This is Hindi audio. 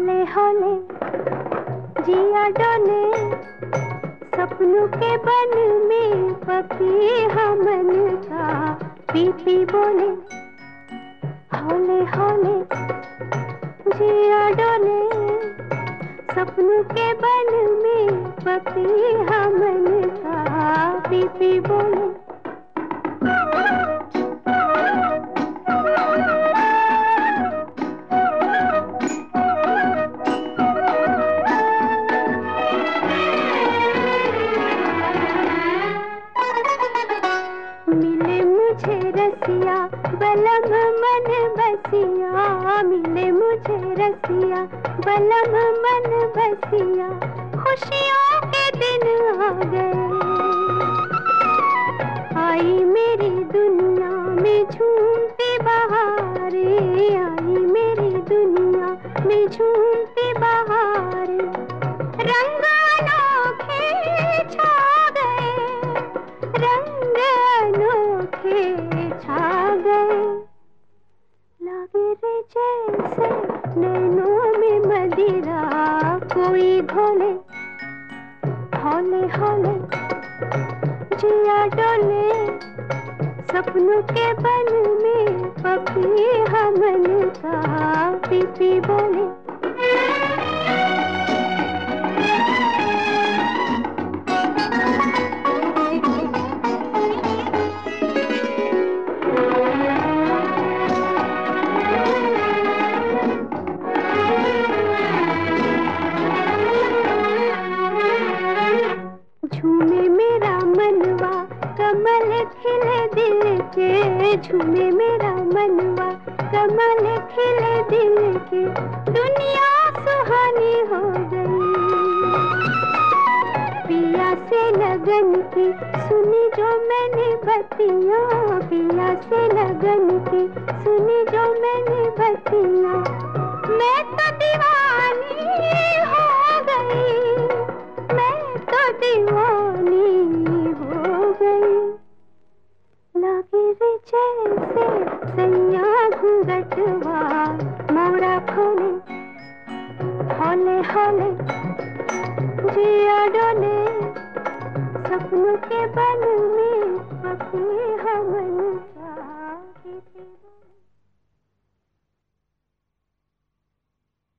हौले हौले, जिया डोले, सपनों के बन में पकी हमन का पीपी बोले। हौले हौले, जिया डोले, सपनों के बन में पकी हमन का पीपी बोले। बलम मन बसिया मिले मुझे रसिया। बलम मन बसिया खुशियों के दिन आ गए। जैसे नैनों में मदिरा कोई घोले हौले हौले जिया डोले, सपनों के बन में पपी हमन का पीपी बोले। खिले दिल के झूमे मेरा मनवा। कमल खिले दिल के, दुनिया सुहानी हो गई। पिया से लगन की सुनी जो मैंने बतिया। पिया से लगन की सुनी जो मैंने बतिया। मैं तो दीवानी सैया घूंघटवा मोरा खोले जिया डोले सपनों के बन